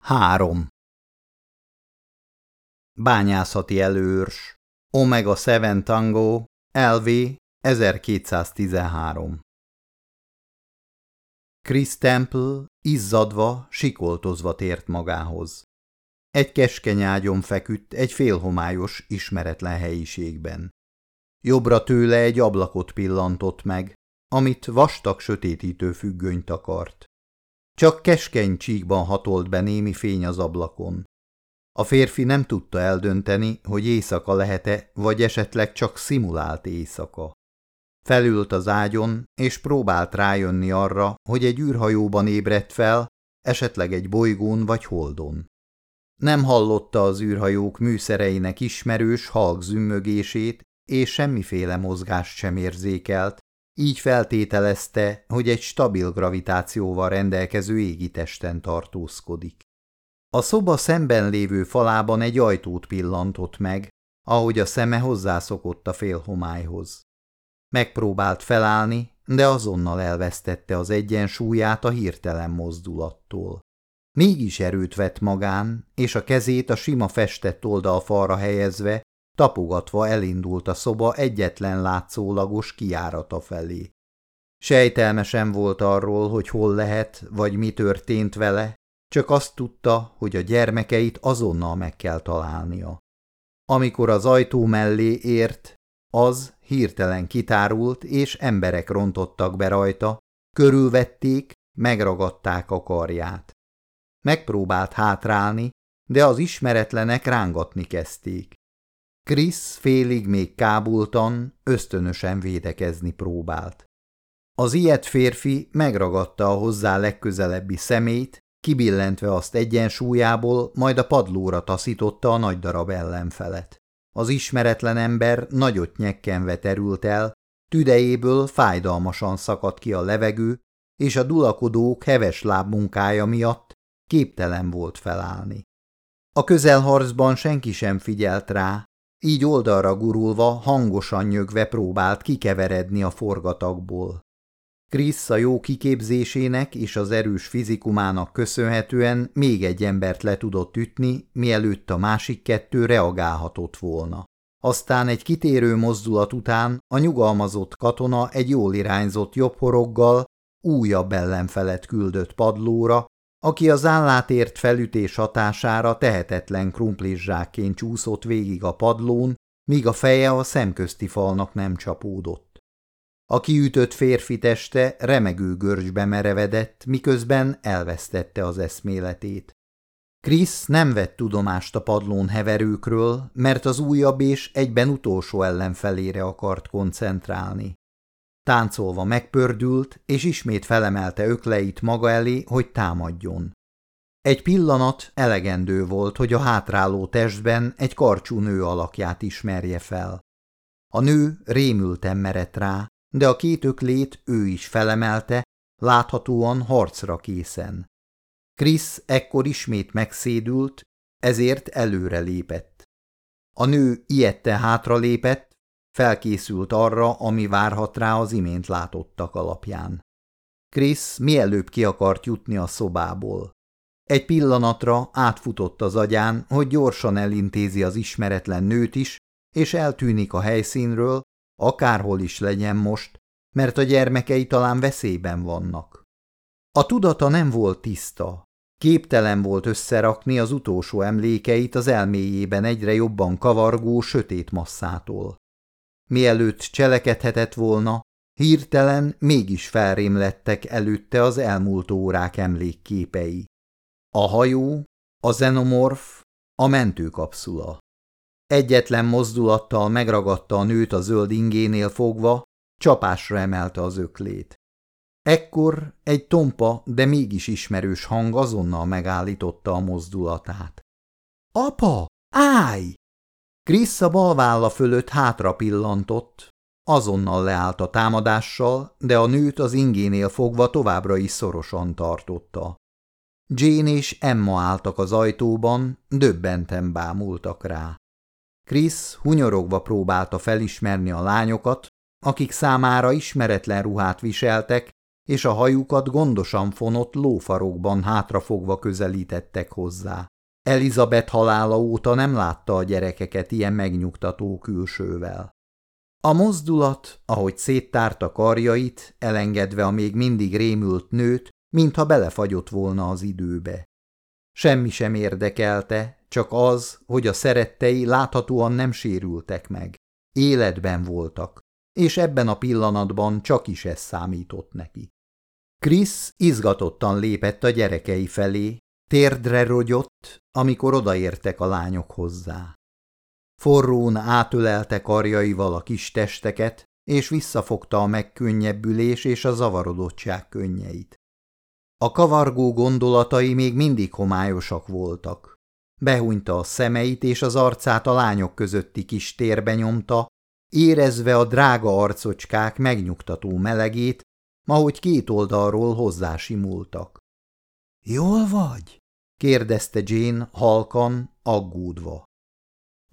3. Bányászati előrs Omega 7 Tango LV 1213 Chris Temple izzadva, sikoltozva tért magához. Egy keskeny ágyon feküdt egy félhomályos, ismeretlen helyiségben. Jobbra tőle egy ablakot pillantott meg, amit vastag sötétítő függöny takart. Csak keskeny csíkban hatolt be némi fény az ablakon. A férfi nem tudta eldönteni, hogy éjszaka lehet-e, vagy esetleg csak szimulált éjszaka. Felült az ágyon, és próbált rájönni arra, hogy egy űrhajóban ébredt fel, esetleg egy bolygón vagy holdon. Nem hallotta az űrhajók műszereinek ismerős halk zümmögését, és semmiféle mozgást sem érzékelt, így feltételezte, hogy egy stabil gravitációval rendelkező égitesten tartózkodik. A szoba szemben lévő falában egy ajtót pillantott meg, ahogy a szeme hozzászokott a félhomályhoz. Megpróbált felállni, de azonnal elvesztette az egyensúlyát a hirtelen mozdulattól. Mégis erőt vett magán, és a kezét a sima festett oldalfalra helyezve tapogatva elindult a szoba egyetlen látszólagos kiárata felé. Sejtelmesen volt arról, hogy hol lehet, vagy mi történt vele, csak azt tudta, hogy a gyermekeit azonnal meg kell találnia. Amikor az ajtó mellé ért, az hirtelen kitárult, és emberek rontottak be rajta, körülvették, megragadták a karját. Megpróbált hátrálni, de az ismeretlenek rángatni kezdték. Krisz félig még kábultan, ösztönösen védekezni próbált. Az ilyet férfi megragadta a hozzá legközelebbi szemét, kibillentve azt egyensúlyából, majd a padlóra taszította a nagy darab ellenfelet. Az ismeretlen ember nagyot nyekkenve terült el, tüdejéből fájdalmasan szakadt ki a levegő, és a dulakodók heves lábmunkája miatt képtelen volt felállni. A közelharcban senki sem figyelt rá, így oldalra gurulva, hangosan nyögve próbált kikeveredni a forgatagból. Krisz a jó kiképzésének és az erős fizikumának köszönhetően még egy embert le tudott ütni, mielőtt a másik kettő reagálhatott volna. Aztán egy kitérő mozdulat után a nyugalmazott katona egy jól irányzott jobb horoggal újabb ellenfelet küldött padlóra, aki az állátért felütés hatására tehetetlen krumplizsákként csúszott végig a padlón, míg a feje a szemközti falnak nem csapódott. A kiütött férfi teste remegő görcsbe merevedett, miközben elvesztette az eszméletét. Krisz nem vett tudomást a padlón heverőkről, mert az újabb és egyben utolsó ellenfelére akart koncentrálni. Táncolva megpördült, és ismét felemelte ökleit maga elé, hogy támadjon. Egy pillanat elegendő volt, hogy a hátráló testben egy karcsú nő alakját ismerje fel. A nő rémülten merett rá, de a két öklét ő is felemelte, láthatóan harcra készen. Krisz ekkor ismét megszédült, ezért előre lépett. A nő ilyette hátra lépett, Felkészült arra, ami várhat rá az imént látottak alapján. Krisz mielőbb ki akart jutni a szobából. Egy pillanatra átfutott az agyán, hogy gyorsan elintézi az ismeretlen nőt is, és eltűnik a helyszínről, akárhol is legyen most, mert a gyermekei talán veszélyben vannak. A tudata nem volt tiszta. Képtelen volt összerakni az utolsó emlékeit az elméjében egyre jobban kavargó sötét masszától. Mielőtt cselekedhetett volna, hirtelen mégis felrémlettek előtte az elmúlt órák emlékképei. A hajó, a zenomorf, a mentőkapszula. Egyetlen mozdulattal megragadta a nőt a zöld ingénél fogva, csapásra emelte az öklét. Ekkor egy tompa, de mégis ismerős hang azonnal megállította a mozdulatát. – Apa, állj! Krisz a bal válla fölött hátra pillantott, azonnal leállt a támadással, de a nőt az ingénél fogva továbbra is szorosan tartotta. Jane és Emma álltak az ajtóban, döbbenten bámultak rá. Krisz hunyorogva próbálta felismerni a lányokat, akik számára ismeretlen ruhát viseltek, és a hajukat gondosan fonott lófarokban hátrafogva közelítettek hozzá. Elizabeth halála óta nem látta a gyerekeket ilyen megnyugtató külsővel. A mozdulat, ahogy széttárta karjait, elengedve a még mindig rémült nőt, mintha belefagyott volna az időbe. Semmi sem érdekelte, csak az, hogy a szerettei láthatóan nem sérültek meg. Életben voltak, és ebben a pillanatban csak is ez számított neki. Krisz izgatottan lépett a gyerekei felé, térdre rogyott, amikor odaértek a lányok hozzá. Forrón átölelte karjaival a kis testeket, és visszafogta a megkönnyebbülés és a zavarodottság könnyeit. A kavargó gondolatai még mindig homályosak voltak. Behúnyta a szemeit, és az arcát a lányok közötti kis térbe nyomta, érezve a drága arcocskák megnyugtató melegét, ahogy két oldalról hozzásimultak. – Jól vagy? – kérdezte Jane halkan, aggódva.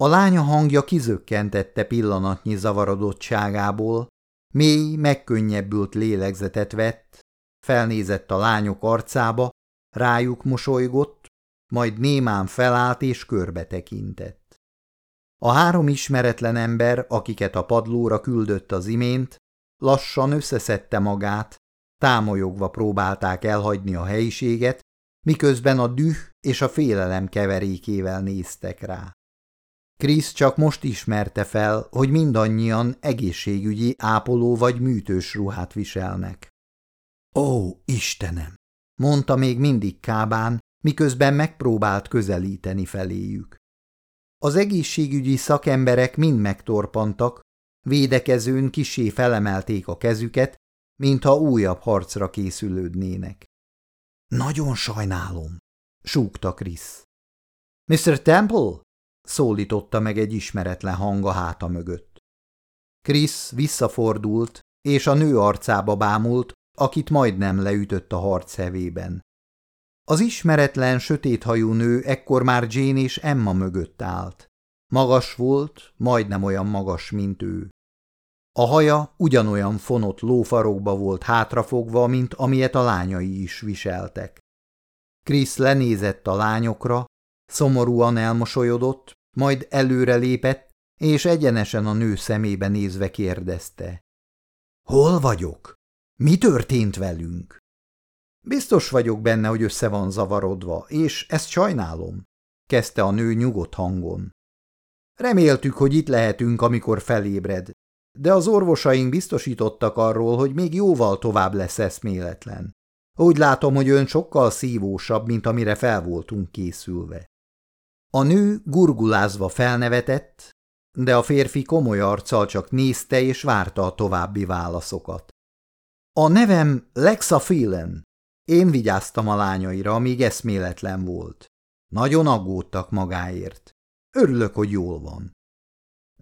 A lánya hangja kizökkentette pillanatnyi zavarodottságából, mély, megkönnyebbült lélegzetet vett, felnézett a lányok arcába, rájuk mosolygott, majd némán felállt és körbe tekintett. A három ismeretlen ember, akiket a padlóra küldött az imént, lassan összeszedte magát, támolyogva próbálták elhagyni a helyiséget, miközben a düh és a félelem keverékével néztek rá. Krisz csak most ismerte fel, hogy mindannyian egészségügyi ápoló vagy műtős ruhát viselnek. Ó, Istenem! mondta még mindig Kábán, miközben megpróbált közelíteni feléjük. Az egészségügyi szakemberek mind megtorpantak, védekezőn kisé felemelték a kezüket, mintha újabb harcra készülődnének. Nagyon sajnálom, súgta Krisz. Mr. Temple? szólította meg egy ismeretlen hang a háta mögött. Krisz visszafordult, és a nő arcába bámult, akit majdnem leütött a harc hevében. Az ismeretlen, sötéthajú nő ekkor már Jane és Emma mögött állt. Magas volt, majdnem olyan magas, mint ő. A haja ugyanolyan fonott lófarokba volt hátrafogva, mint amilyet a lányai is viseltek. Krisz lenézett a lányokra, szomorúan elmosolyodott, majd előre lépett, és egyenesen a nő szemébe nézve kérdezte. – Hol vagyok? Mi történt velünk? Biztos vagyok benne, hogy össze van zavarodva, és ezt sajnálom, kezdte a nő nyugodt hangon. Reméltük, hogy itt lehetünk, amikor felébred, de az orvosaink biztosítottak arról, hogy még jóval tovább lesz eszméletlen. Úgy látom, hogy ön sokkal szívósabb, mint amire fel voltunk készülve. A nő gurgulázva felnevetett, de a férfi komoly arccal csak nézte és várta a további válaszokat. A nevem Lexa Phelan. Én vigyáztam a lányaira, amíg eszméletlen volt. Nagyon aggódtak magáért. Örülök, hogy jól van.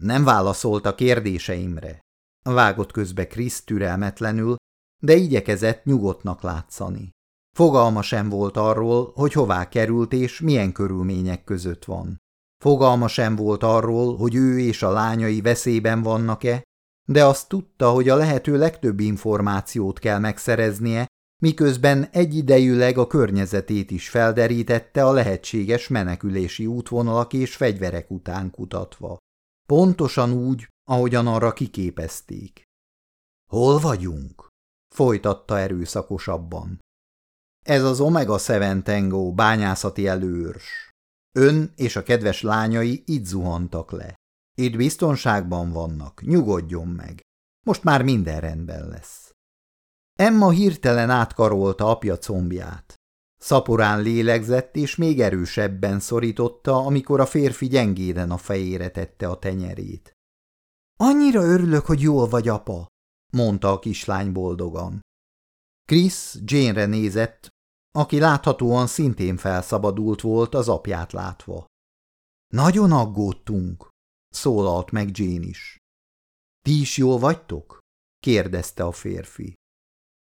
Nem válaszolt a kérdéseimre. Vágott közbe Krisz türelmetlenül, de igyekezett nyugodtnak látszani. Fogalma sem volt arról, hogy hová került és milyen körülmények között van. Fogalma sem volt arról, hogy ő és a lányai veszélyben vannak-e, de azt tudta, hogy a lehető legtöbb információt kell megszereznie, miközben egyidejűleg a környezetét is felderítette a lehetséges menekülési útvonalak és fegyverek után kutatva. Pontosan úgy, ahogyan arra kiképezték. Hol vagyunk? folytatta erőszakosabban. Ez az Omega Seven Tango bányászati előrs. Ön és a kedves lányai itt zuhantak le. Itt biztonságban vannak, nyugodjon meg. Most már minden rendben lesz. Emma hirtelen átkarolta apja combját. Szaporán lélegzett, és még erősebben szorította, amikor a férfi gyengéden a fejére tette a tenyerét. Annyira örülök, hogy jól vagy, apa, mondta a kislány boldogan. Krisz Jane-re nézett, aki láthatóan szintén felszabadult volt az apját látva. Nagyon aggódtunk, szólalt meg Jane is. Ti is jól vagytok? kérdezte a férfi.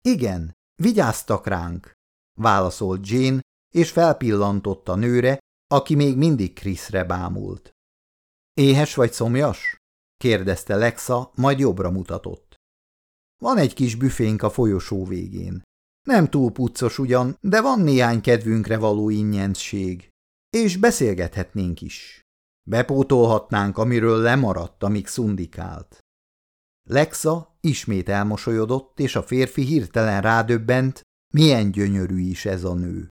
Igen, vigyáztak ránk, válaszolt Jane, és felpillantott a nőre, aki még mindig Kriszre bámult. Éhes vagy szomjas? kérdezte Lexa, majd jobbra mutatott. Van egy kis büfénk a folyosó végén. Nem túl puccos ugyan, de van néhány kedvünkre való ingyenszség. És beszélgethetnénk is. Bepótolhatnánk, amiről lemaradt, amíg szundikált. Lexa ismét elmosolyodott, és a férfi hirtelen rádöbbent, milyen gyönyörű is ez a nő.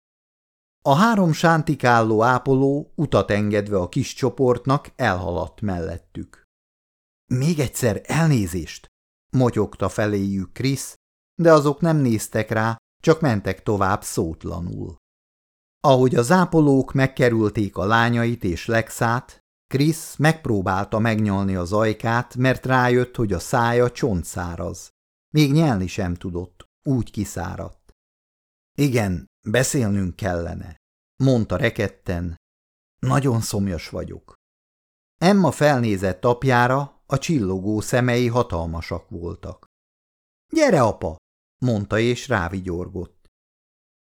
A három sántikálló ápoló utat engedve a kis csoportnak elhaladt mellettük. Még egyszer elnézést, motyogta feléjük Krisz, de azok nem néztek rá, csak mentek tovább szótlanul. Ahogy az ápolók megkerülték a lányait és Lexát, Krisz megpróbálta megnyalni az ajkát, mert rájött, hogy a szája csontszáraz. Még nyelni sem tudott, úgy kiszáradt. Igen, beszélnünk kellene, mondta reketten. Nagyon szomjas vagyok. Emma felnézett apjára, a csillogó szemei hatalmasak voltak. Gyere, apa, mondta és rávigyorgott.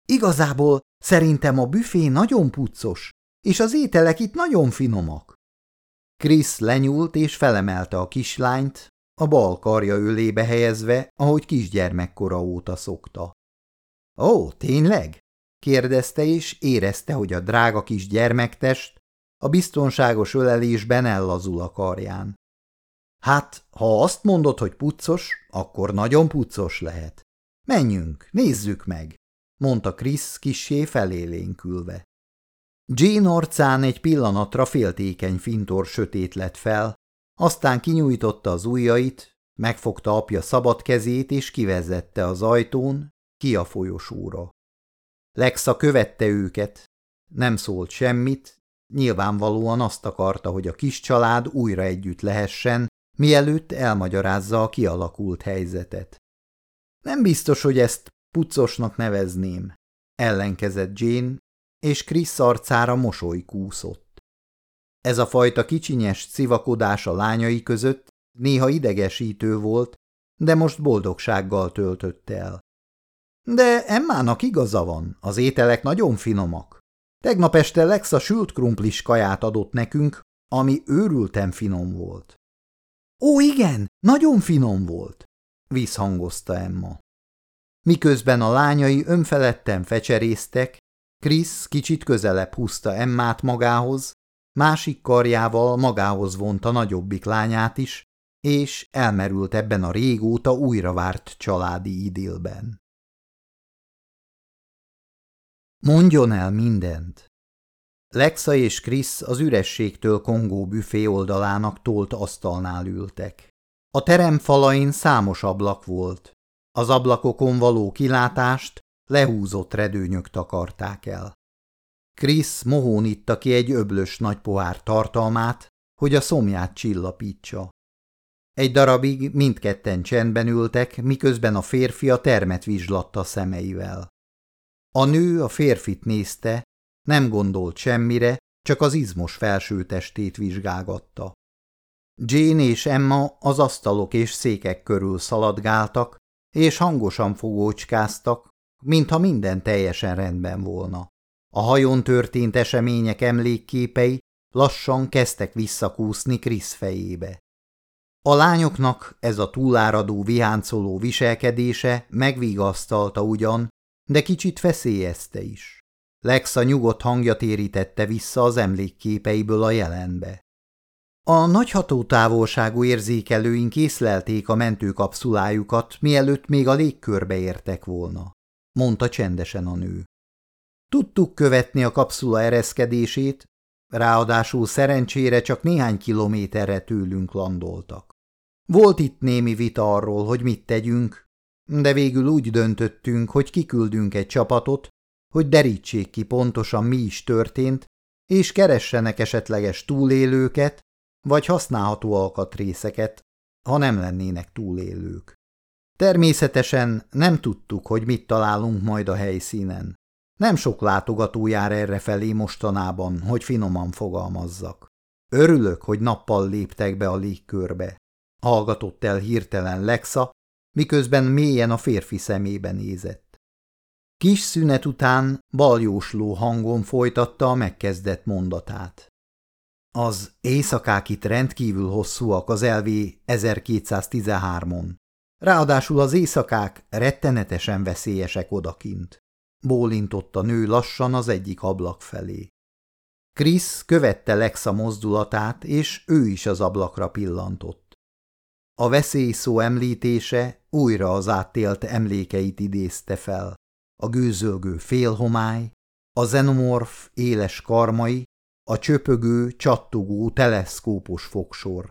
Igazából szerintem a büfé nagyon puccos, és az ételek itt nagyon finomak. Krisz lenyúlt és felemelte a kislányt, a bal karja ölébe helyezve, ahogy kisgyermekkora óta szokta. – Ó, tényleg? – kérdezte, és érezte, hogy a drága kis gyermektest a biztonságos ölelésben ellazul a karján. – Hát, ha azt mondod, hogy puccos, akkor nagyon puccos lehet. – Menjünk, nézzük meg! – mondta Krisz kissé felélénkülve. Jane arcán egy pillanatra féltékeny fintor sötét lett fel, aztán kinyújtotta az ujjait, megfogta apja szabad kezét és kivezette az ajtón, ki a folyosóra. Lexa követte őket, nem szólt semmit, nyilvánvalóan azt akarta, hogy a kis család újra együtt lehessen, mielőtt elmagyarázza a kialakult helyzetet. Nem biztos, hogy ezt puccosnak nevezném, ellenkezett Jane, és Krisz arcára mosoly kúszott. Ez a fajta kicsinyes civakodás a lányai között néha idegesítő volt, de most boldogsággal töltött el. De Emmának igaza van, az ételek nagyon finomak. Tegnap este Lexa sült krumplis kaját adott nekünk, ami őrülten finom volt. Ó, igen, nagyon finom volt, visszhangozta Emma. Miközben a lányai önfeledten fecserésztek, Krisz kicsit közelebb húzta Emmát magához, másik karjával magához vonta nagyobbik lányát is, és elmerült ebben a régóta újra várt családi idilben. Mondjon el mindent! Lexa és Krisz az ürességtől kongó büfé oldalának tolt asztalnál ültek. A terem falain számos ablak volt. Az ablakokon való kilátást lehúzott redőnyök takarták el. Krisz mohón itta ki egy öblös nagy pohár tartalmát, hogy a szomját csillapítsa. Egy darabig mindketten csendben ültek, miközben a férfi a termet vizslatta szemeivel. A nő a férfit nézte, nem gondolt semmire, csak az izmos felsőtestét vizsgálgatta. Jane és Emma az asztalok és székek körül szaladgáltak, és hangosan fogócskáztak, mintha minden teljesen rendben volna. A hajón történt események emlékképei lassan kezdtek visszakúszni Krisz fejébe. A lányoknak ez a túláradó viháncoló viselkedése megvigasztalta ugyan, de kicsit feszélyezte is. Lexa nyugodt hangja térítette vissza az emlékképeiből a jelenbe. A nagyható távolságú érzékelőink észlelték a mentőkapszulájukat, mielőtt még a légkörbe értek volna mondta csendesen a nő. Tudtuk követni a kapszula ereszkedését, ráadásul szerencsére csak néhány kilométerre tőlünk landoltak. Volt itt némi vita arról, hogy mit tegyünk, de végül úgy döntöttünk, hogy kiküldünk egy csapatot, hogy derítsék ki pontosan mi is történt, és keressenek esetleges túlélőket, vagy használható alkatrészeket, ha nem lennének túlélők. Természetesen nem tudtuk, hogy mit találunk majd a helyszínen. Nem sok látogató jár erre felé mostanában, hogy finoman fogalmazzak. Örülök, hogy nappal léptek be a légkörbe. Hallgatott el hirtelen Lexa, miközben mélyen a férfi szemébe nézett. Kis szünet után baljósló hangon folytatta a megkezdett mondatát. Az éjszakák itt rendkívül hosszúak az LV 1213-on. Ráadásul az éjszakák rettenetesen veszélyesek odakint. Bólintott a nő lassan az egyik ablak felé. Krisz követte Lexa mozdulatát, és ő is az ablakra pillantott. A veszély szó említése újra az áttélt emlékeit idézte fel. A gőzölgő félhomály, a zenomorf éles karmai, a csöpögő, csattogó, teleszkópos fogsor.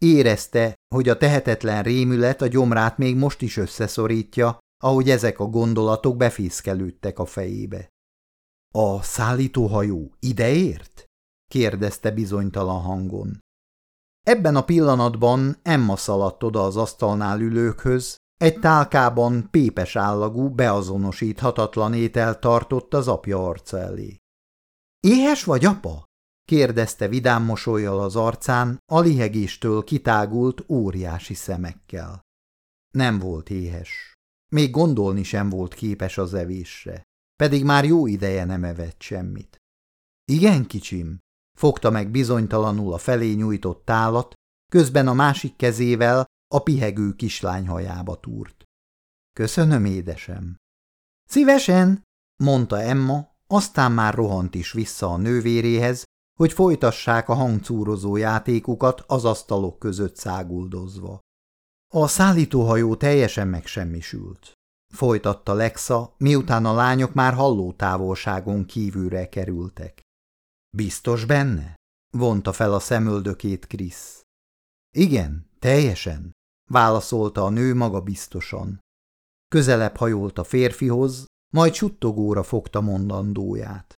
Érezte, hogy a tehetetlen rémület a gyomrát még most is összeszorítja, ahogy ezek a gondolatok befészkelődtek a fejébe. A szállítóhajó ideért? kérdezte bizonytalan hangon. Ebben a pillanatban Emma szaladt oda az asztalnál ülőkhöz, egy tálkában pépes állagú, beazonosíthatatlan étel tartott az apja arca elé. – Éhes vagy, apa? – kérdezte vidám mosolyjal az arcán, a lihegéstől kitágult óriási szemekkel. Nem volt éhes. Még gondolni sem volt képes az evésre, pedig már jó ideje nem evett semmit. – Igen, kicsim – fogta meg bizonytalanul a felé nyújtott tálat, közben a másik kezével a pihegő kislány hajába túrt. Köszönöm, édesem. Szívesen, mondta Emma, aztán már rohant is vissza a nővéréhez, hogy folytassák a hangcúrozó játékukat az asztalok között száguldozva. A szállítóhajó teljesen megsemmisült. Folytatta Lexa, miután a lányok már halló távolságon kívülre kerültek. Biztos benne? vonta fel a szemöldökét Krisz. Igen, teljesen, válaszolta a nő maga biztosan. Közelebb hajolt a férfihoz, majd suttogóra fogta mondandóját.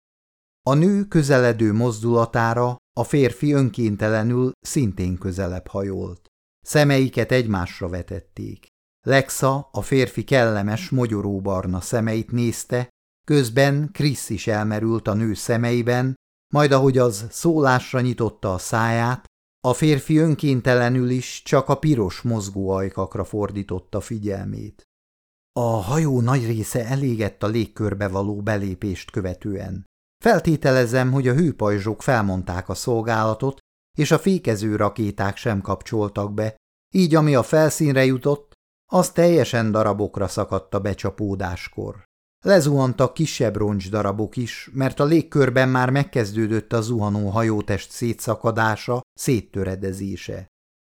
A nő közeledő mozdulatára a férfi önkéntelenül szintén közelebb hajolt. Szemeiket egymásra vetették. Lexa a férfi kellemes, mogyoróbarna szemeit nézte, közben Krisz is elmerült a nő szemeiben, majd ahogy az szólásra nyitotta a száját, a férfi önkéntelenül is csak a piros mozgó ajkakra fordította figyelmét. A hajó nagy része elégett a légkörbe való belépést követően. Feltételezem, hogy a hőpajzsok felmondták a szolgálatot, és a fékező rakéták sem kapcsoltak be, így ami a felszínre jutott, az teljesen darabokra szakadt a becsapódáskor. Lezuhantak kisebb roncsdarabok is, mert a légkörben már megkezdődött a zuhanó hajótest szétszakadása, széttöredezése.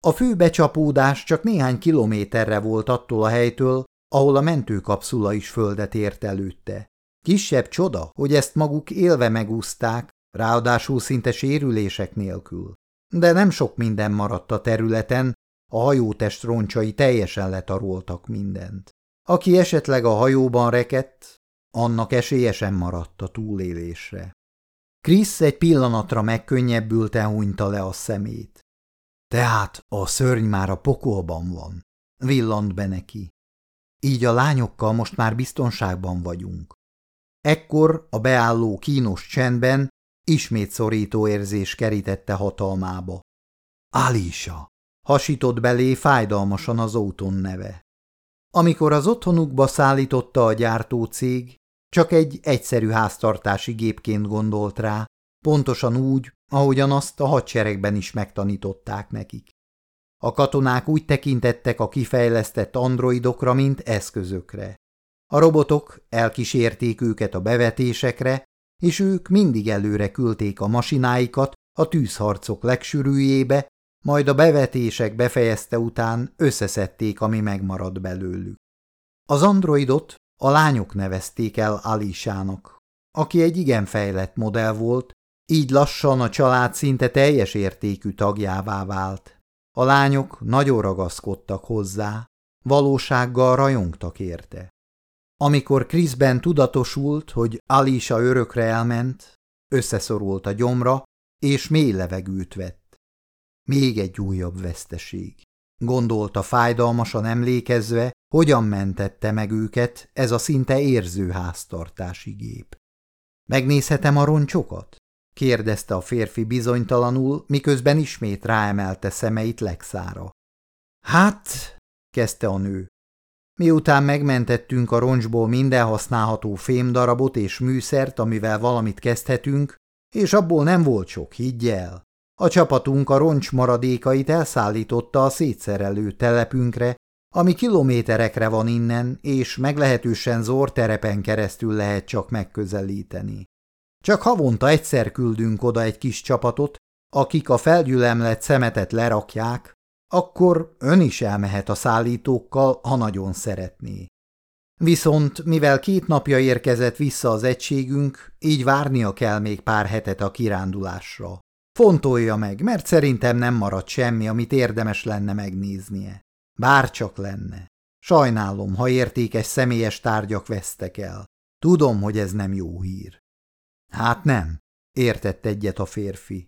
A fő becsapódás csak néhány kilométerre volt attól a helytől, ahol a mentőkapszula is földet ért előtte. Kisebb csoda, hogy ezt maguk élve megúzták, ráadásul szinte sérülések nélkül. De nem sok minden maradt a területen, a hajótest roncsai teljesen letaroltak mindent. Aki esetleg a hajóban rekett, annak esélyesen maradt a túlélésre. Krisz egy pillanatra megkönnyebbülten hunyta le a szemét. Tehát a szörny már a pokolban van, villant be neki. Így a lányokkal most már biztonságban vagyunk. Ekkor a beálló kínos csendben ismét szorító érzés kerítette hatalmába. Alisa! Hasított belé fájdalmasan az Óton neve. Amikor az otthonukba szállította a gyártócég, csak egy egyszerű háztartási gépként gondolt rá, pontosan úgy, ahogyan azt a hadseregben is megtanították nekik. A katonák úgy tekintettek a kifejlesztett androidokra, mint eszközökre. A robotok elkísérték őket a bevetésekre, és ők mindig előre küldték a masináikat a tűzharcok legsűrűjébe, majd a bevetések befejezte után összeszedték, ami megmaradt belőlük. Az androidot a lányok nevezték el Alisának, aki egy igen fejlett modell volt, így lassan a család szinte teljes értékű tagjává vált. A lányok nagyon ragaszkodtak hozzá, valósággal rajongtak érte. Amikor Kriszben tudatosult, hogy Alisa örökre elment, összeszorult a gyomra, és mély levegőt vett. Még egy újabb veszteség. Gondolta fájdalmasan emlékezve, hogyan mentette meg őket ez a szinte érző háztartási gép. Megnézhetem a roncsokat? kérdezte a férfi bizonytalanul, miközben ismét ráemelte szemeit Lexára. Hát, kezdte a nő. Miután megmentettünk a roncsból minden használható fémdarabot és műszert, amivel valamit kezdhetünk, és abból nem volt sok, higgy el. A csapatunk a roncs maradékait elszállította a szétszerelő telepünkre, ami kilométerekre van innen, és meglehetősen zor terepen keresztül lehet csak megközelíteni. Csak havonta egyszer küldünk oda egy kis csapatot, akik a felgyülemlett szemetet lerakják, akkor ön is elmehet a szállítókkal, ha nagyon szeretné. Viszont, mivel két napja érkezett vissza az egységünk, így várnia kell még pár hetet a kirándulásra. Fontolja meg, mert szerintem nem marad semmi, amit érdemes lenne megnéznie. Bárcsak lenne. Sajnálom, ha értékes személyes tárgyak vesztek el. Tudom, hogy ez nem jó hír. Hát nem, értett egyet a férfi.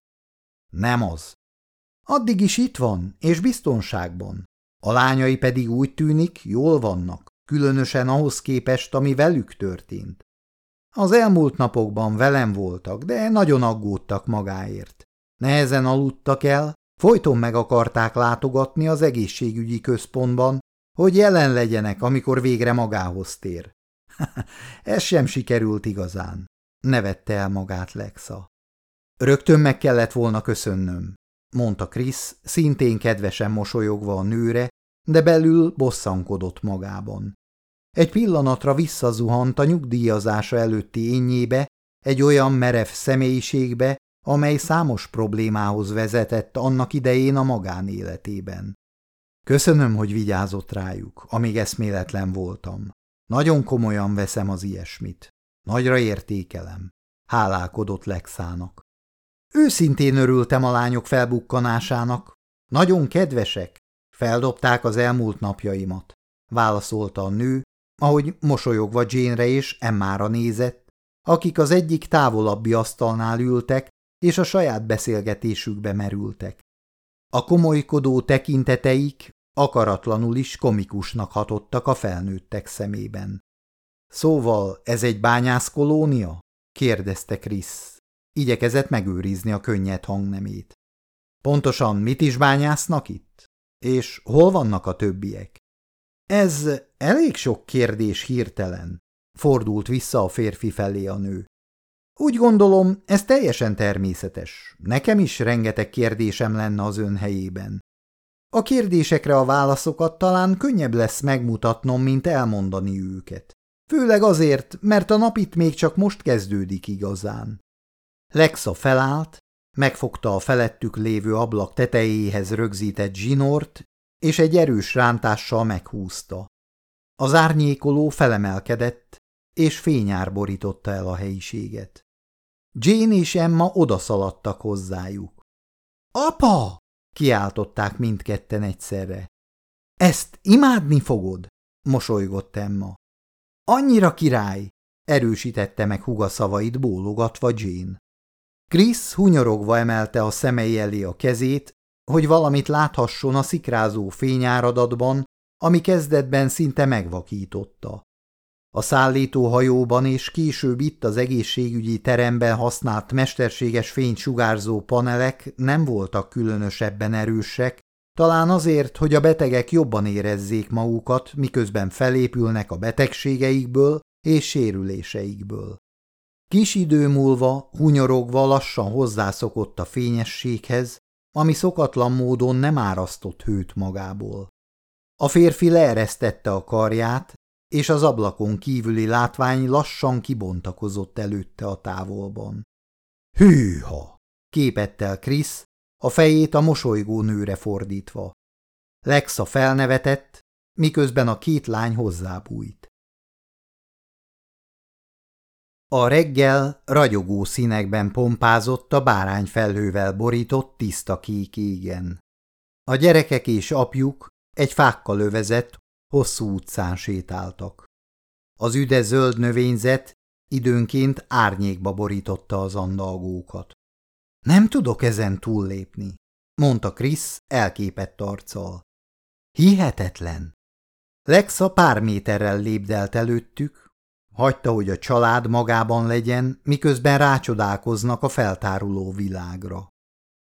Nem az. Addig is itt van, és biztonságban. A lányai pedig úgy tűnik, jól vannak, különösen ahhoz képest, ami velük történt. Az elmúlt napokban velem voltak, de nagyon aggódtak magáért. Nehezen aludtak el, folyton meg akarták látogatni az egészségügyi központban, hogy jelen legyenek, amikor végre magához tér. Ez sem sikerült igazán, nevette el magát Lexa. Rögtön meg kellett volna köszönnöm, mondta Krisz, szintén kedvesen mosolyogva a nőre, de belül bosszankodott magában. Egy pillanatra visszazuhant a nyugdíjazása előtti ényébe, egy olyan merev személyiségbe, amely számos problémához vezetett annak idején a magánéletében. Köszönöm, hogy vigyázott rájuk, amíg eszméletlen voltam. Nagyon komolyan veszem az ilyesmit. Nagyra értékelem. Hálálkodott Lexának. Őszintén örültem a lányok felbukkanásának. Nagyon kedvesek. Feldobták az elmúlt napjaimat. Válaszolta a nő, ahogy mosolyogva Jane-re és Emmára nézett, akik az egyik távolabbi asztalnál ültek, és a saját beszélgetésükbe merültek. A komolykodó tekinteteik akaratlanul is komikusnak hatottak a felnőttek szemében. Szóval ez egy bányászkolónia? kérdezte Krisz. Igyekezett megőrizni a könnyed hangnemét. Pontosan mit is bányásznak itt? És hol vannak a többiek? Ez elég sok kérdés hirtelen, fordult vissza a férfi felé a nő. Úgy gondolom, ez teljesen természetes. Nekem is rengeteg kérdésem lenne az ön helyében. A kérdésekre a válaszokat talán könnyebb lesz megmutatnom, mint elmondani őket. Főleg azért, mert a nap itt még csak most kezdődik igazán. Lexa felállt, megfogta a felettük lévő ablak tetejéhez rögzített zsinort, és egy erős rántással meghúzta. Az árnyékoló felemelkedett, és fényár borította el a helyiséget. Jane és Emma odaszaladtak hozzájuk. – Apa! – kiáltották mindketten egyszerre. – Ezt imádni fogod? – mosolygott Emma. – Annyira király! – erősítette meg huga szavait bólogatva Jane. Krisz hunyorogva emelte a szemei elé a kezét, hogy valamit láthasson a szikrázó fényáradatban, ami kezdetben szinte megvakította. A szállítóhajóban és később itt az egészségügyi teremben használt mesterséges fényt sugárzó panelek nem voltak különösebben erősek, talán azért, hogy a betegek jobban érezzék magukat, miközben felépülnek a betegségeikből és sérüléseikből. Kis idő múlva, hunyorogva lassan hozzászokott a fényességhez, ami szokatlan módon nem árasztott hőt magából. A férfi leeresztette a karját, és az ablakon kívüli látvány lassan kibontakozott előtte a távolban. Hűha! képett el Krisz, a fejét a mosolygó nőre fordítva. Lexa felnevetett, miközben a két lány hozzábújt. A reggel ragyogó színekben pompázott a bárányfelhővel borított tiszta kék égen. A gyerekek és apjuk egy fákkal övezett, hosszú utcán sétáltak. Az üde zöld növényzet időnként árnyékba borította az andalgókat. Nem tudok ezen túllépni, mondta Krisz elképett arccal. Hihetetlen! Lexa pár méterrel lépdelt előttük, hagyta, hogy a család magában legyen, miközben rácsodálkoznak a feltáruló világra.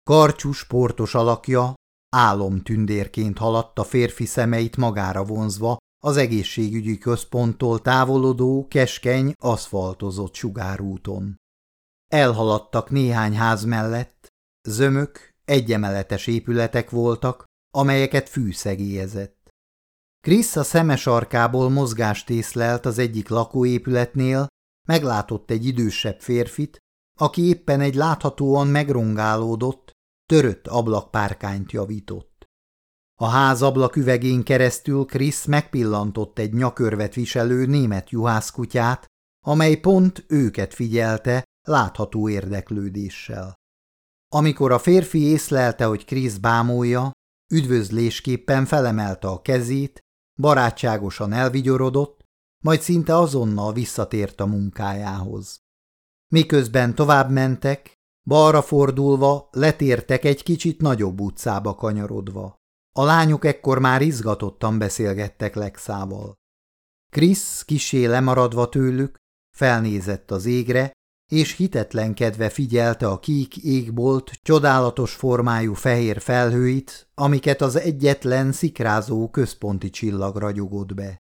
Karcsú sportos alakja álomtündérként haladt a férfi szemeit magára vonzva az egészségügyi központtól távolodó, keskeny, aszfaltozott sugárúton. Elhaladtak néhány ház mellett, zömök, egyemeletes épületek voltak, amelyeket fű szegélyezett. Krisz a szemes arkából mozgást észlelt az egyik lakóépületnél, meglátott egy idősebb férfit, aki éppen egy láthatóan megrongálódott, törött ablakpárkányt javított. A ház ablaküvegén keresztül Krisz megpillantott egy nyakörvet viselő német juhászkutyát, amely pont őket figyelte látható érdeklődéssel. Amikor a férfi észlelte, hogy Krisz bámulja, üdvözlésképpen felemelte a kezét, barátságosan elvigyorodott, majd szinte azonnal visszatért a munkájához. Miközben tovább mentek, balra fordulva letértek egy kicsit nagyobb utcába kanyarodva. A lányok ekkor már izgatottan beszélgettek Lexával. Krisz kisé lemaradva tőlük, felnézett az égre, és hitetlenkedve figyelte a kék égbolt csodálatos formájú fehér felhőit, amiket az egyetlen szikrázó központi csillag ragyogott be.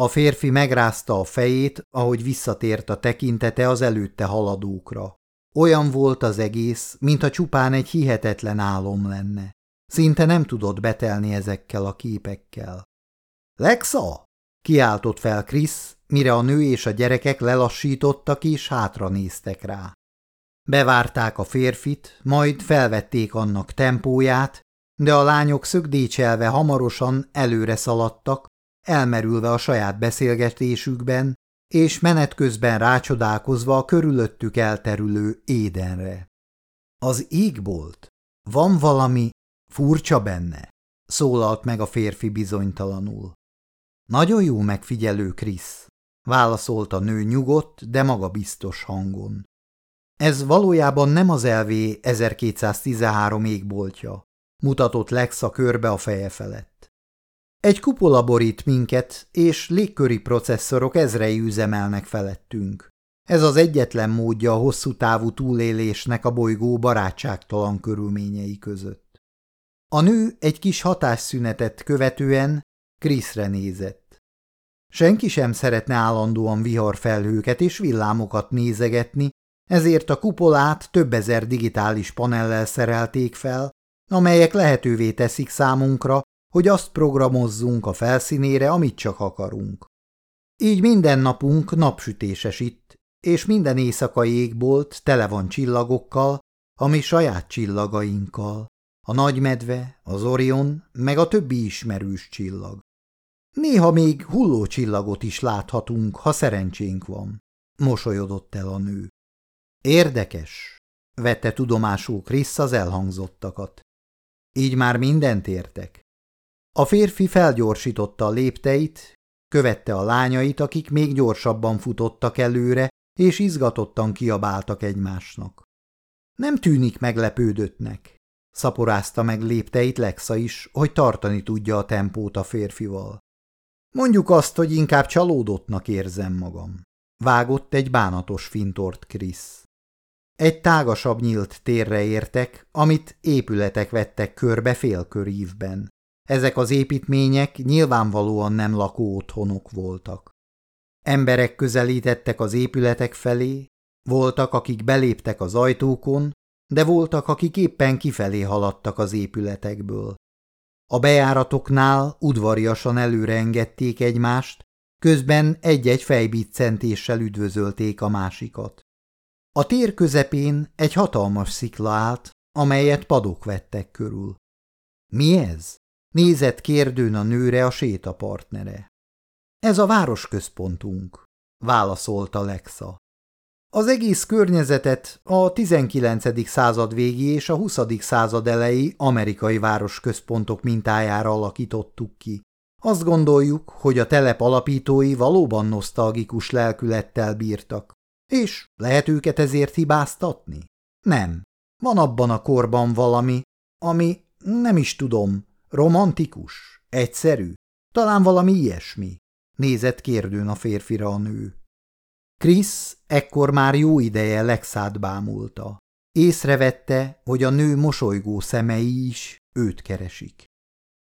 A férfi megrázta a fejét, ahogy visszatért a tekintete az előtte haladókra. Olyan volt az egész, mintha csupán egy hihetetlen álom lenne. Szinte nem tudott betelni ezekkel a képekkel. – Lexa! – kiáltott fel Krisz, mire a nő és a gyerekek lelassítottak és hátra néztek rá. Bevárták a férfit, majd felvették annak tempóját, de a lányok szögdécselve hamarosan előre szaladtak, elmerülve a saját beszélgetésükben, és menet közben rácsodálkozva a körülöttük elterülő édenre. Az égbolt. Van valami furcsa benne, szólalt meg a férfi bizonytalanul. Nagyon jó megfigyelő, Krisz, válaszolta a nő nyugodt, de magabiztos hangon. Ez valójában nem az LV 1213 égboltja, mutatott Lexa körbe a feje felett. Egy kupola borít minket, és légköri processzorok ezrei üzemelnek felettünk. Ez az egyetlen módja a hosszú távú túlélésnek a bolygó barátságtalan körülményei között. A nő egy kis hatásszünetet követően Kriszre nézett. Senki sem szeretne állandóan viharfelhőket és villámokat nézegetni, ezért a kupolát több ezer digitális panellel szerelték fel, amelyek lehetővé teszik számunkra, hogy azt programozzunk a felszínére, amit csak akarunk. Így minden napunk napsütéses itt, és minden éjszakai égbolt tele van csillagokkal, ami saját csillagainkkal, a nagymedve, az Orion, meg a többi ismerős csillag. Néha még hulló csillagot is láthatunk, ha szerencsénk van, mosolyodott el a nő. Érdekes, vette tudomásul Krisz az elhangzottakat. Így már mindent értek. A férfi felgyorsította a lépteit, követte a lányait, akik még gyorsabban futottak előre, és izgatottan kiabáltak egymásnak. Nem tűnik meglepődöttnek, szaporázta meg lépteit Lexa is, hogy tartani tudja a tempót a férfival. Mondjuk azt, hogy inkább csalódottnak érzem magam. Vágott egy bánatos fintort Krisz. Egy tágasabb nyílt térre értek, amit épületek vettek körbe félkörívben. Ezek az építmények nyilvánvalóan nem lakó otthonok voltak. Emberek közelítettek az épületek felé, voltak, akik beléptek az ajtókon, de voltak, akik éppen kifelé haladtak az épületekből. A bejáratoknál udvariasan előre engedték egymást, közben egy-egy fejbiccentéssel üdvözölték a másikat. A tér közepén egy hatalmas szikla állt, amelyet padok vettek körül. Mi ez? Nézett kérdőn a nőre a sétapartnere. Ez a városközpontunk, válaszolta Lexa. Az egész környezetet a 19. század végi és a 20. század elejé amerikai városközpontok mintájára alakítottuk ki. Azt gondoljuk, hogy a telep alapítói valóban nosztalgikus lelkülettel bírtak. És lehet őket ezért hibáztatni? Nem. Van abban a korban valami, ami, nem is tudom, romantikus, egyszerű, talán valami ilyesmi. Nézett kérdőn a férfira a nő. Krisz ekkor már jó ideje Lexát bámulta. Észrevette, hogy a nő mosolygó szemei is őt keresik.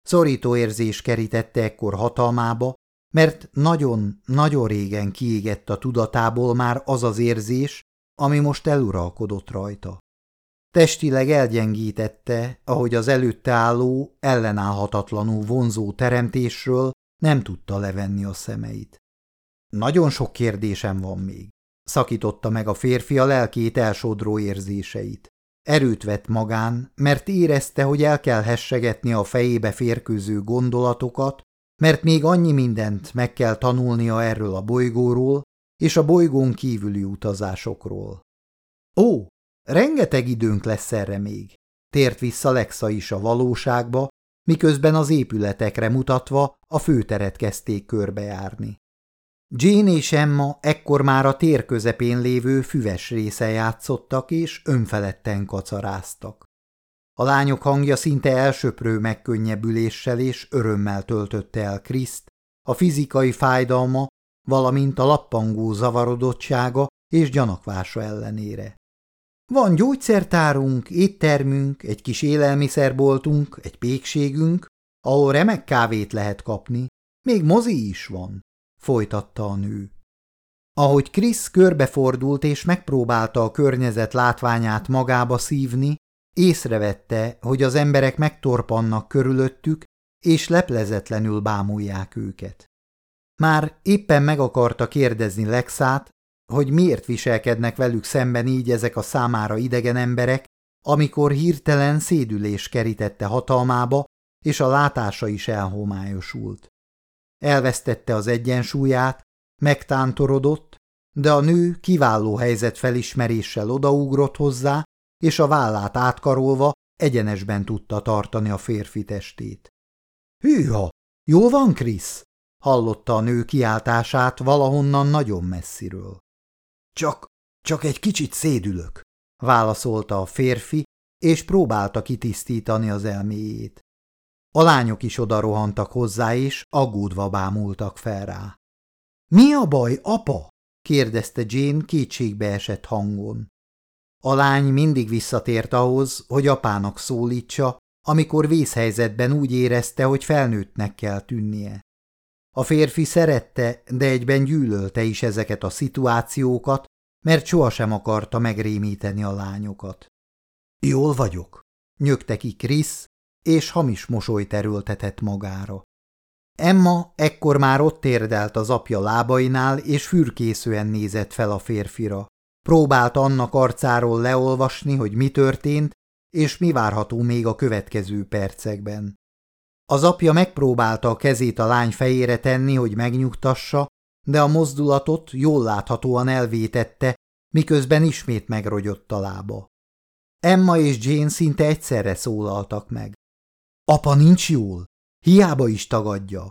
Szorító érzés kerítette ekkor hatalmába, mert nagyon-nagyon régen kiégett a tudatából már az az érzés, ami most eluralkodott rajta. Testileg elgyengítette, ahogy az előtte álló, ellenállhatatlanul vonzó teremtésről Nem tudta levenni a szemeit. Nagyon sok kérdésem van még. Szakította meg a férfi a lelkét elsodró érzéseit. Erőt vett magán, mert érezte, hogy el kell hessegetni a fejébe férkőző gondolatokat, mert még annyi mindent meg kell tanulnia erről a bolygóról és a bolygón kívüli utazásokról. Ó, rengeteg időnk lesz erre még, tért vissza Lexa is a valóságba, miközben az épületekre mutatva a főteret kezdték körbejárni. Jane és Emma ekkor már a tér közepén lévő füves része játszottak és önfeledten kacaráztak. A lányok hangja szinte elsöprő megkönnyebbüléssel és örömmel töltötte el Kriszt, a fizikai fájdalma, valamint a lappangó zavarodottsága és gyanakvása ellenére. Van gyógyszertárunk, éttermünk, egy kis élelmiszerboltunk, egy pékségünk, ahol remek kávét lehet kapni, még mozi is van folytatta a nő. Ahogy Krisz körbefordult és megpróbálta a környezet látványát magába szívni, észrevette, hogy az emberek megtorpannak körülöttük, és leplezetlenül bámulják őket. Már éppen meg akarta kérdezni Lexát, hogy miért viselkednek velük szemben így ezek a számára idegen emberek, amikor hirtelen szédülés kerítette hatalmába, és a látása is elhomályosult. Elvesztette az egyensúlyát, megtántorodott, de a nő kiváló helyzet felismeréssel odaugrott hozzá, és a vállát átkarolva egyenesben tudta tartani a férfi testét. – Hűha! Jól van, Krisz? – hallotta a nő kiáltását valahonnan nagyon messziről. – Csak, csak egy kicsit szédülök – válaszolta a férfi, és próbálta kitisztítani az elméjét. A lányok is odarohantak hozzá, és aggódva bámultak fel rá. – Mi a baj, apa? – kérdezte Jane kétségbe esett hangon. A lány mindig visszatért ahhoz, hogy apának szólítsa, amikor vészhelyzetben úgy érezte, hogy felnőttnek kell tűnnie. A férfi szerette, de egyben gyűlölte is ezeket a szituációkat, mert sohasem akarta megrémíteni a lányokat. – Jól vagyok – nyögte ki Krisz, és hamis mosoly terültetett magára. Emma ekkor már ott térdelt az apja lábainál, és fürkészően nézett fel a férfira. Próbálta annak arcáról leolvasni, hogy mi történt, és mi várható még a következő percekben. Az apja megpróbálta a kezét a lány fejére tenni, hogy megnyugtassa, de a mozdulatot jól láthatóan elvétette, miközben ismét megrogyott a lába. Emma és Jane szinte egyszerre szólaltak meg. Apa nincs jól, hiába is tagadja.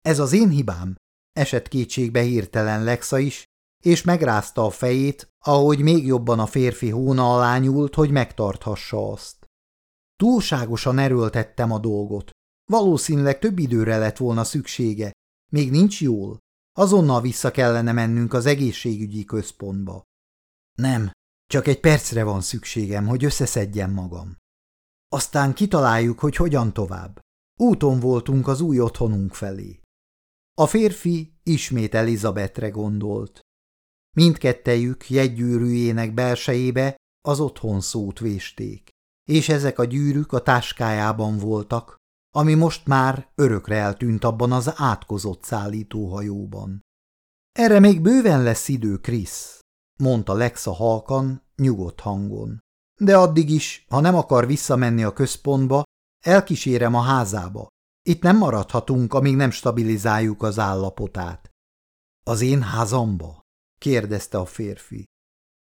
Ez az én hibám, esett kétségbe hirtelen Lexa is, és megrázta a fejét, ahogy még jobban a férfi hóna alá nyúlt, hogy megtarthassa azt. Túlságosan erőltettem a dolgot. Valószínűleg több időre lett volna szüksége. Még nincs jól. Azonnal vissza kellene mennünk az egészségügyi központba. Nem, csak egy percre van szükségem, hogy összeszedjem magam. Aztán kitaláljuk, hogy hogyan tovább. Úton voltunk az új otthonunk felé. A férfi ismét Elizabetre gondolt. Mindkettejük jegygyűrűjének belsejébe az otthon szót vésték, és ezek a gyűrűk a táskájában voltak, ami most már örökre eltűnt abban az átkozott szállítóhajóban. Erre még bőven lesz idő, Krisz, mondta Lexa halkan, nyugodt hangon. De addig is, ha nem akar visszamenni a központba, elkísérem a házába. Itt nem maradhatunk, amíg nem stabilizáljuk az állapotát. Az én házamba? kérdezte a férfi.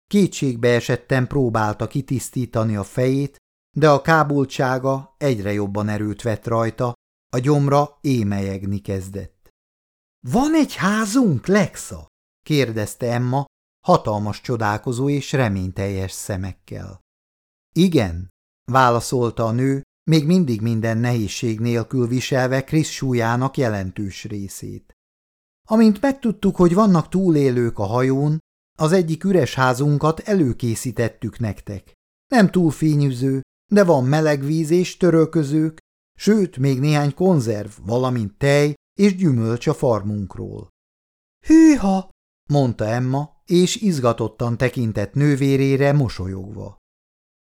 Kétségbe esetten próbálta kitisztítani a fejét, de a kábultsága egyre jobban erőt vett rajta, a gyomra émelyegni kezdett. – Van egy házunk, Lexa? – kérdezte Emma, hatalmas csodálkozó és reményteljes szemekkel. Igen, válaszolta a nő, még mindig minden nehézség nélkül viselve Krisz súlyának jelentős részét. Amint megtudtuk, hogy vannak túlélők a hajón, az egyik üres házunkat előkészítettük nektek. Nem túl fényűző, de van meleg víz és törölközők, sőt, még néhány konzerv, valamint tej és gyümölcs a farmunkról. Hűha, mondta Emma, és izgatottan tekintett nővérére mosolyogva.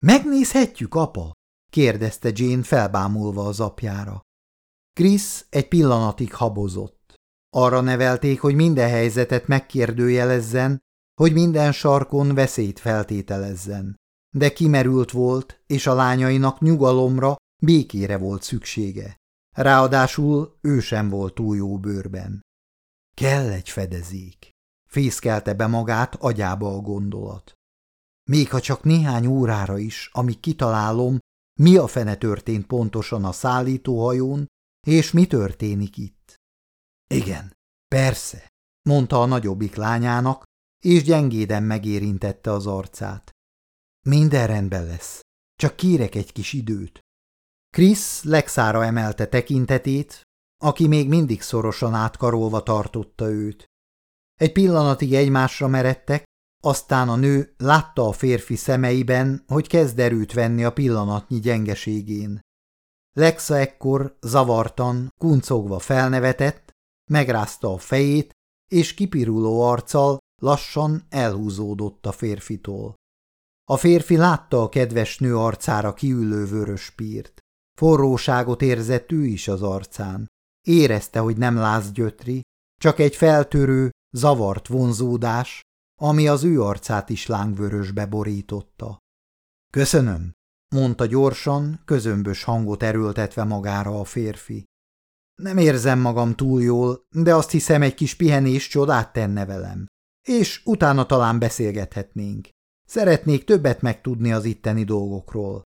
Megnézhetjük, apa? kérdezte Jane felbámulva az apjára. Krisz egy pillanatig habozott. Arra nevelték, hogy minden helyzetet megkérdőjelezzen, hogy minden sarkon veszélyt feltételezzen. De kimerült volt, és a lányainak nyugalomra, békére volt szüksége. Ráadásul ő sem volt túl jó bőrben. Kell egy fedezék. Fészkelte be magát agyába a gondolat. Még ha csak néhány órára is, amíg kitalálom, mi a fene történt pontosan a szállítóhajón, és mi történik itt. Igen, persze, mondta a nagyobbik lányának, és gyengéden megérintette az arcát. Minden rendben lesz, csak kérek egy kis időt. Krisz Lexára emelte tekintetét, aki még mindig szorosan átkarolva tartotta őt. Egy pillanatig egymásra meredtek, aztán a nő látta a férfi szemeiben, hogy kezd erőt venni a pillanatnyi gyengeségén. Lexa ekkor zavartan, kuncogva felnevetett, megrázta a fejét, és kipiruló arccal lassan elhúzódott a férfitól. A férfi látta a kedves nő arcára kiülő vörös pírt. Forróságot érzett ő is az arcán. Érezte, hogy nem lázgyötri, csak egy feltörő, zavart vonzódás, ami az ő arcát is lángvörösbe borította. Köszönöm, mondta gyorsan, közömbös hangot erőltetve magára a férfi. Nem érzem magam túl jól, de azt hiszem egy kis pihenés csodát tenne velem. És utána talán beszélgethetnénk. Szeretnék többet megtudni az itteni dolgokról.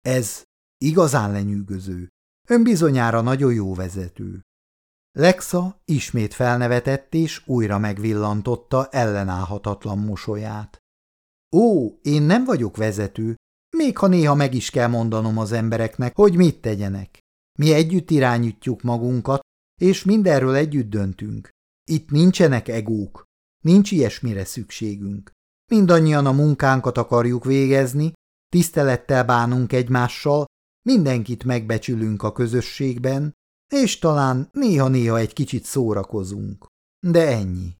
Ez igazán lenyűgöző. Ön bizonyára nagyon jó vezető. Lexa ismét felnevetett és újra megvillantotta ellenállhatatlan mosolyát. Ó, én nem vagyok vezető, még ha néha meg is kell mondanom az embereknek, hogy mit tegyenek. Mi együtt irányítjuk magunkat, és mindenről együtt döntünk. Itt nincsenek egók, nincs ilyesmire szükségünk. Mindannyian a munkánkat akarjuk végezni, tisztelettel bánunk egymással, mindenkit megbecsülünk a közösségben, és talán néha-néha egy kicsit szórakozunk. De ennyi.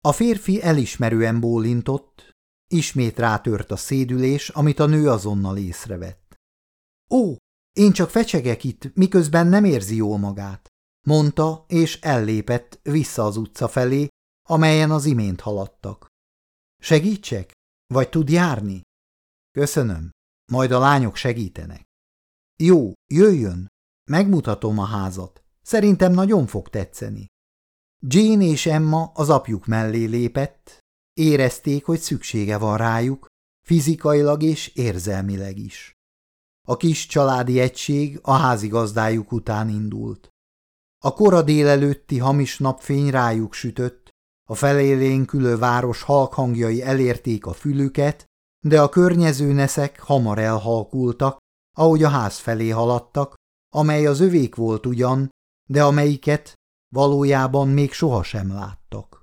A férfi elismerően bólintott, ismét rátört a szédülés, amit a nő azonnal észrevett. Ó, én csak fecsegek itt, miközben nem érzi jól magát, mondta, és ellépett vissza az utca felé, amelyen az imént haladtak. Segítsek? Vagy tud járni? Köszönöm, majd a lányok segítenek. Jó, jöjjön, Megmutatom a házat. Szerintem nagyon fog tetszeni. Jane és Emma az apjuk mellé lépett, érezték, hogy szüksége van rájuk, fizikailag és érzelmileg is. A kis családi egység a házigazdájuk után indult. A kora délelőtti hamis napfény rájuk sütött, a felélénkülő város halkhangjai elérték a fülüket, de a környező neszek hamar elhalkultak, ahogy a ház felé haladtak, amely az övék volt ugyan, de amelyiket valójában még sohasem láttak.